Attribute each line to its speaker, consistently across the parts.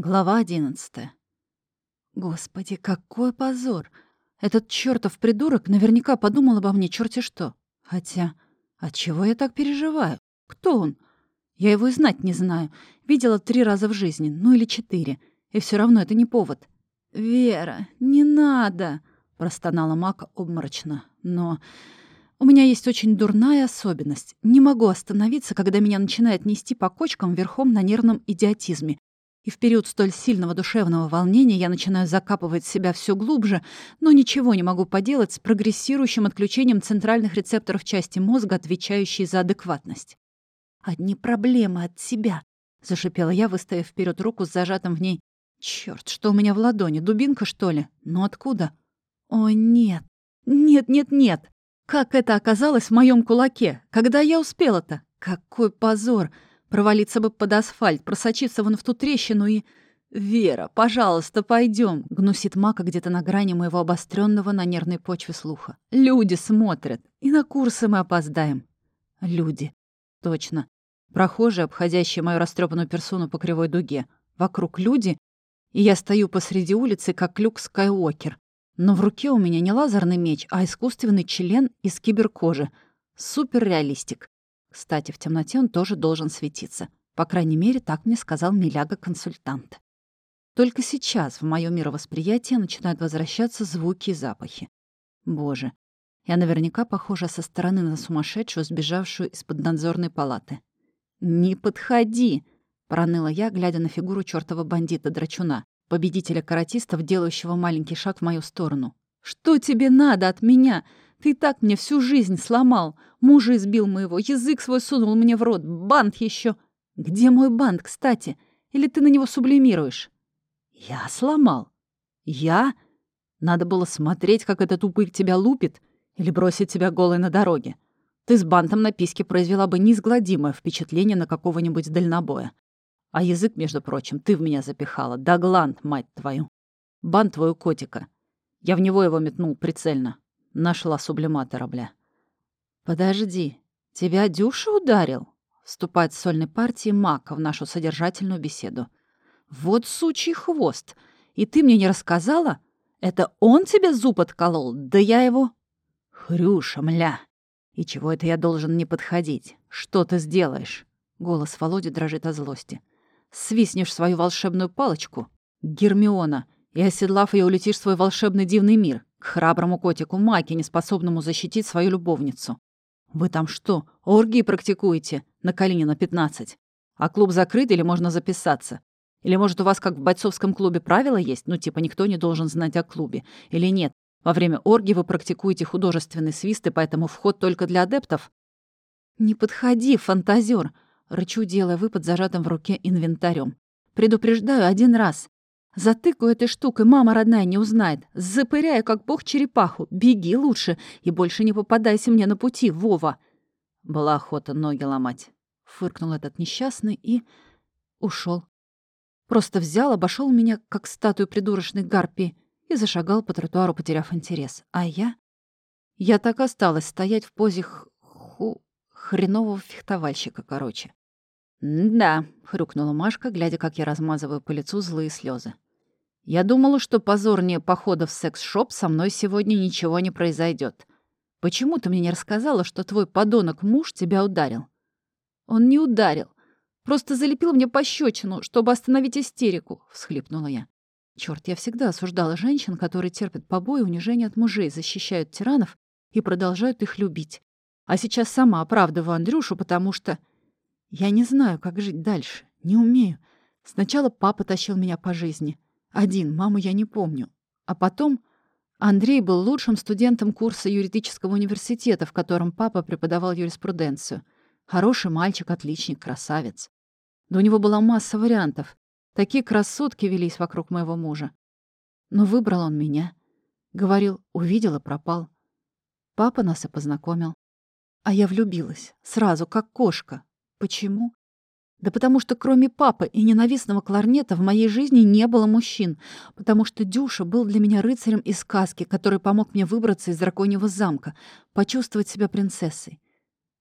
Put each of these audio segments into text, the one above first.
Speaker 1: Глава одиннадцатая. Господи, какой позор! Этот чертов придурок наверняка подумал обо мне черти что. Хотя, от чего я так переживаю? Кто он? Я его и знать не знаю. Видела три раза в жизни, ну или четыре. И все равно это не повод. «Вера, не надо!» — простонала Мака обморочно. «Но у меня есть очень дурная особенность. Не могу остановиться, когда меня начинает нести по кочкам верхом на нервном идиотизме. И в период столь сильного душевного волнения я начинаю закапывать себя все глубже, но ничего не могу поделать с прогрессирующим отключением центральных рецепторов части мозга, отвечающей за адекватность. «Одни проблемы от себя», — зашипела я, выставив вперед руку с зажатым в ней. Черт, что у меня в ладони? Дубинка, что ли? Но откуда? О, нет. Нет, нет, нет. Как это оказалось в моем кулаке? Когда я успела-то? Какой позор! Провалиться бы под асфальт, просочиться вон в ту трещину и... «Вера, пожалуйста, пойдем, гнусит Мака где-то на грани моего обостренного на нервной почве слуха. «Люди смотрят, и на курсы мы опоздаем». «Люди». Точно. Прохожие, обходящие мою растрепанную персону по кривой дуге. Вокруг люди, и я стою посреди улицы, как Люк Скайуокер. Но в руке у меня не лазерный меч, а искусственный член из киберкожи. Суперреалистик. Кстати, в темноте он тоже должен светиться. По крайней мере, так мне сказал Миляга-консультант. Только сейчас в моё мировосприятие начинают возвращаться звуки и запахи. Боже, я наверняка похожа со стороны на сумасшедшую, сбежавшую из поднадзорной палаты. «Не подходи!» — проныла я, глядя на фигуру чёртова бандита-драчуна, победителя каратистов, делающего маленький шаг в мою сторону. «Что тебе надо от меня? Ты так мне всю жизнь сломал. Мужа избил моего, язык свой сунул мне в рот, бант еще. Где мой бант, кстати? Или ты на него сублимируешь? Я сломал. Я? Надо было смотреть, как этот упырь тебя лупит, или бросить тебя голой на дороге. Ты с бантом на письке произвела бы неизгладимое впечатление на какого-нибудь дальнобоя. А язык, между прочим, ты в меня запихала. Да гланд, мать твою. Бант твою котика. Я в него его метнул прицельно. Нашла сублиматора, бля. «Подожди, тебя Дюша ударил?» Вступает с сольной партии Мака в нашу содержательную беседу. «Вот сучий хвост! И ты мне не рассказала? Это он тебе зуб отколол? Да я его...» «Хрюша, мля! И чего это я должен не подходить? Что ты сделаешь?» Голос Володи дрожит от злости. «Свистнешь свою волшебную палочку, Гермиона, и, оседлав ее, улетишь в свой волшебный дивный мир, к храброму котику Маке, неспособному защитить свою любовницу. «Вы там что, оргии практикуете? На Калинина, 15. А клуб закрыт или можно записаться? Или, может, у вас, как в бойцовском клубе, правила есть? Ну, типа, никто не должен знать о клубе. Или нет? Во время оргии вы практикуете художественный свист, и поэтому вход только для адептов?» «Не подходи, фантазер, рычу, делая выпад зажатым в руке инвентарем. «Предупреждаю один раз. Затыкаю этой штукой, мама родная не узнает. Запыряю, как бог черепаху. Беги лучше и больше не попадайся мне на пути, Вова. Была охота ноги ломать. Фыркнул этот несчастный и... ушел. Просто взял, обошел меня, как статую придурочной гарпии, и зашагал по тротуару, потеряв интерес. А я... Я так осталась стоять в позе ху... хренового фехтовальщика, короче. «Да», — хрюкнула Машка, глядя, как я размазываю по лицу злые слезы. Я думала, что позорнее похода в секс-шоп со мной сегодня ничего не произойдет. Почему ты мне не рассказала, что твой подонок-муж тебя ударил? Он не ударил. Просто залепил мне пощечину, чтобы остановить истерику, — всхлипнула я. Черт, я всегда осуждала женщин, которые терпят побои и унижения от мужей, защищают тиранов и продолжают их любить. А сейчас сама оправдываю Андрюшу, потому что... Я не знаю, как жить дальше. Не умею. Сначала папа тащил меня по жизни — один, маму я не помню. А потом Андрей был лучшим студентом курса юридического университета, в котором папа преподавал юриспруденцию. Хороший мальчик, отличник, красавец. Да у него была масса вариантов. Такие красотки велись вокруг моего мужа. Но выбрал он меня. Говорил, увидел и пропал. Папа нас и познакомил. А я влюбилась. Сразу, как кошка. Почему? Да потому что кроме папы и ненавистного кларнета в моей жизни не было мужчин, потому что Дюша был для меня рыцарем из сказки, который помог мне выбраться из драконьего замка, почувствовать себя принцессой.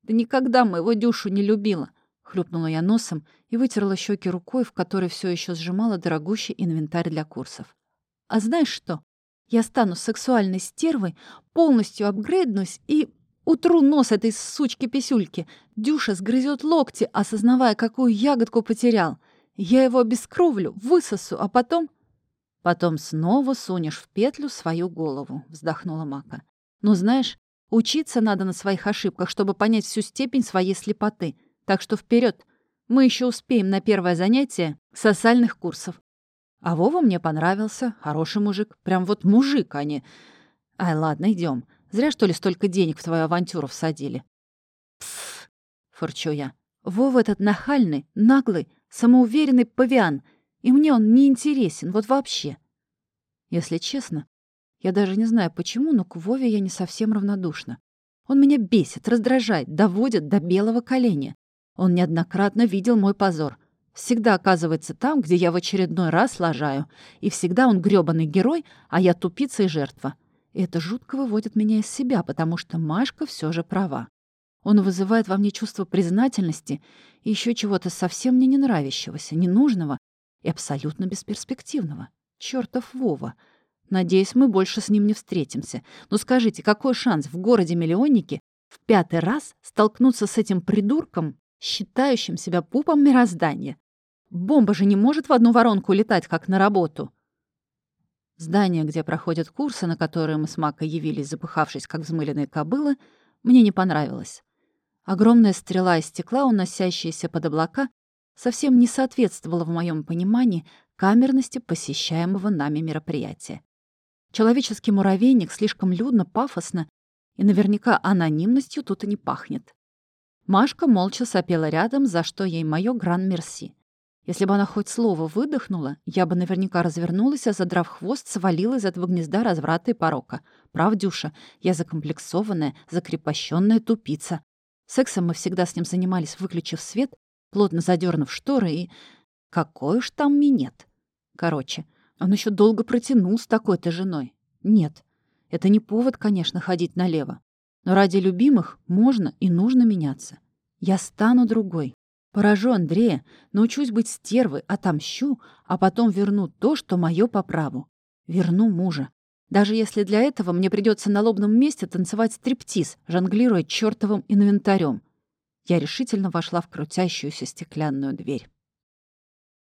Speaker 1: Да никогда моего Дюшу не любила. Хлюпнула я носом и вытерла щеки рукой, в которой все еще сжимала дорогущий инвентарь для курсов. «А знаешь что? Я стану сексуальной стервой, полностью апгрейднусь и утру нос этой сучки-писюльки. Дюша сгрызет локти, осознавая, какую ягодку потерял. Я его обескровлю, высосу, а потом...» «Потом снова сунешь в петлю свою голову», — вздохнула Мака. «Ну, знаешь, учиться надо на своих ошибках, чтобы понять всю степень своей слепоты. Так что вперед, Мы еще успеем на первое занятие сосальных курсов. А Вова мне понравился. Хороший мужик. Прям вот мужик, а не... Ай, ладно, идем. Зря, что ли, столько денег в твою авантюру всадили. Пф, фырчу я. Вова этот нахальный, наглый, самоуверенный павиан. И мне он не интересен, вот вообще. Если честно, я даже не знаю почему, но к Вове я не совсем равнодушна. Он меня бесит, раздражает, доводит до белого коленя. Он неоднократно видел мой позор — всегда оказывается там, где я в очередной раз лажаю. И всегда он грёбаный герой, а я тупица и жертва. И это жутко выводит меня из себя, потому что Машка все же права. Он вызывает во мне чувство признательности и еще чего-то совсем мне не нравящегося, ненужного и абсолютно бесперспективного. Чёртов Вова. Надеюсь, мы больше с ним не встретимся. Но скажите, какой шанс в городе-миллионнике в пятый раз столкнуться с этим придурком, считающим себя пупом мироздания? Бомба же не может в одну воронку летать, как на работу. Здание, где проходят курсы, на которые мы с Макой явились, запыхавшись, как взмыленные кобылы, мне не понравилось. Огромная стрела из стекла, уносящаяся под облака, совсем не соответствовала в моем понимании камерности посещаемого нами мероприятия. Человеческий муравейник слишком людно, пафосно, и наверняка анонимностью тут и не пахнет. Машка молча сопела рядом, за что ей моё гран-мерси. Если бы она хоть слово выдохнула, я бы наверняка развернулась, а задрав хвост, свалила из этого гнезда разврата и порока. Прав, Дюша, я закомплексованная, закрепощенная тупица. Сексом мы всегда с ним занимались, выключив свет, плотно задернув шторы, и... Какой уж там минет. Короче, он еще долго протянул с такой-то женой. Нет, это не повод, конечно, ходить налево. Но ради любимых можно и нужно меняться. Я стану другой. Поражу Андрея, научусь быть стервой, отомщу, а потом верну то, что мое по праву. Верну мужа. Даже если для этого мне придется на лобном месте танцевать стриптиз, жонглируя чертовым инвентарем. Я решительно вошла в крутящуюся стеклянную дверь.